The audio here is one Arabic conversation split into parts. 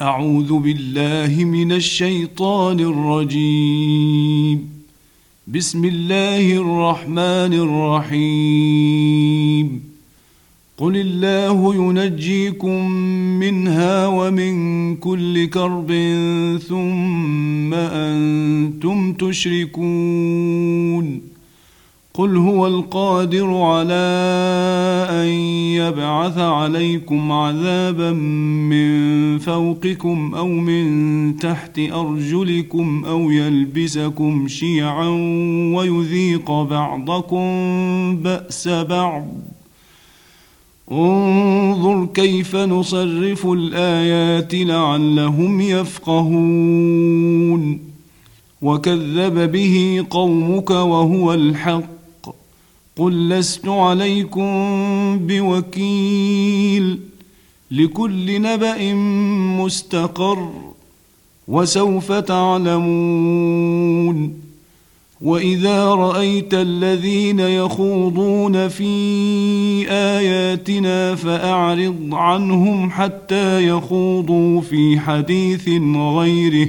أعوذ بالله من الشيطان الرجيم. بسم الله الرحمن الرحيم. قل الله ينجيكم منها ومن كل كرب ثم أنتم تشركون. قل هو القادر على ان يبعث عليكم عذابا من فوقكم أو من تحت ارجلكم أو يلبسكم شيعا ويذيق بعضكم باس بعض. انظر كيف نصرف الايات لعلهم يفقهون. وكذب به قومك وهو الحق. قل لست عليكم بوكيل لكل نبأ مستقر وسوف تعلمون وإذا رأيت الذين يخوضون في آياتنا فأعرض عنهم حتى يخوضوا في حديث غيره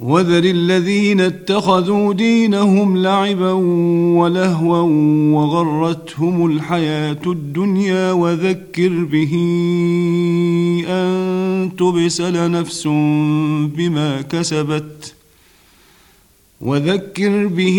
وذر الذين اتخذوا دينهم لعبا ولهوا وغرتهم الحياة الدنيا وذكر به أن تبسل نفس بما كسبت وذكر به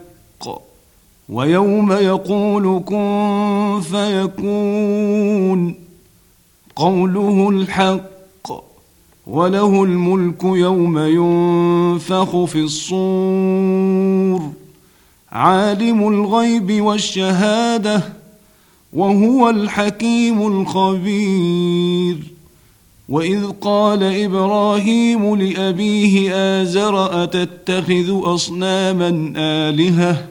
ويوم يقول كن فيكون قوله الحق وله الملك يوم ينفخ في الصور عالم الغيب والشهادة وهو الحكيم الخبير وإذ قال إبراهيم لأبيه آزر أتتخذ أصناما آلهة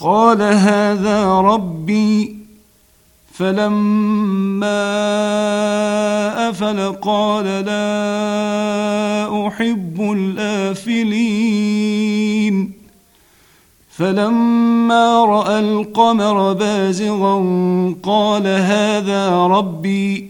قال هذا ربي فلما أفل قال لا أحب الآفلين. فلما رأى القمر بازغا قال هذا ربي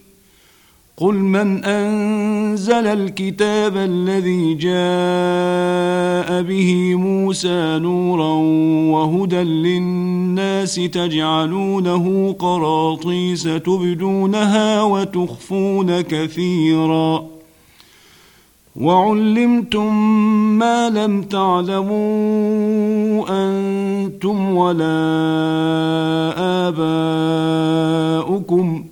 قل من أنزل الكتاب الذي جاء به موسى نورا وهدى للناس تجعلونه قراطيس تبدونها وتخفون كثيرا وعلمتم ما لم تعلموا أنتم ولا آباؤكم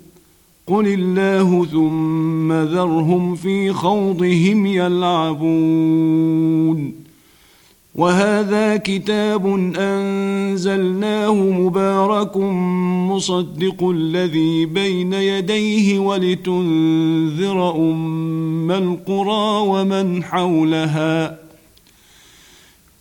قل الله ثم ذرهم في خوضهم يلعبون وهذا كتاب انزلناه مبارك مصدق الذي بين يديه ولتنذر ام القرى ومن حولها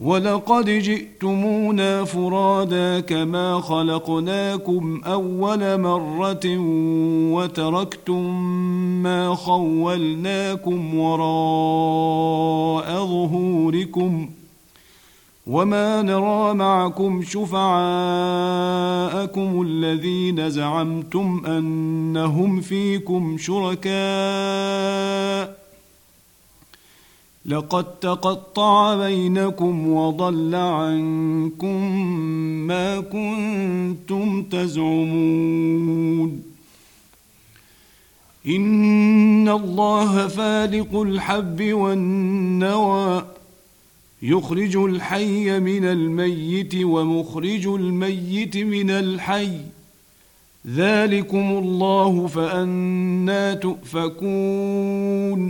ولقد جئتمونا فرادا كما خلقناكم أول مرة وتركتم ما خولناكم وراء ظهوركم وما نرى معكم شفعاءكم الذين زعمتم أنهم فيكم شركاء لقد تقطع بينكم وضل عنكم ما كنتم تزعمون. إن الله فالق الحب والنوى يخرج الحي من الميت ومخرج الميت من الحي. ذلكم الله فانى تؤفكون.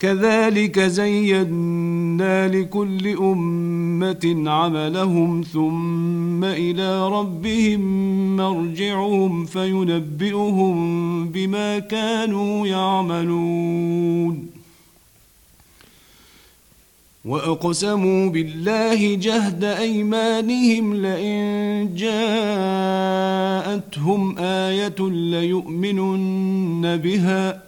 كذلك زينا لكل أمة عملهم ثم إلى ربهم مرجعهم فينبئهم بما كانوا يعملون. وأقسموا بالله جهد أيمانهم لئن جاءتهم آية ليؤمنن بها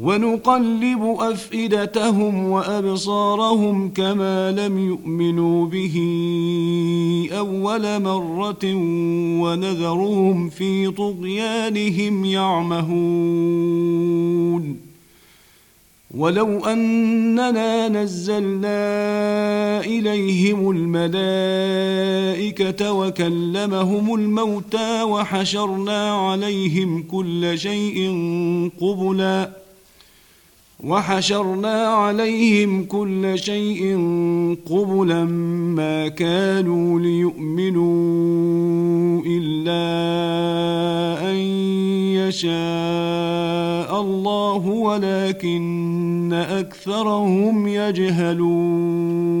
ونقلب أفئدتهم وأبصارهم كما لم يؤمنوا به أول مرة ونذرهم في طغيانهم يعمهون. ولو أننا نزلنا إليهم الملائكة وكلمهم الموتى وحشرنا عليهم كل شيء قبلا وحشرنا عليهم كل شيء قبلا ما كانوا ليؤمنوا إلا أن يشاء الله ولكن أكثرهم يجهلون.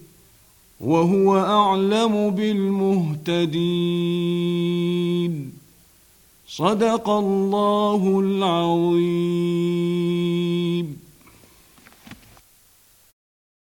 وهو أعلم بالمهتدين. صدق الله العظيم.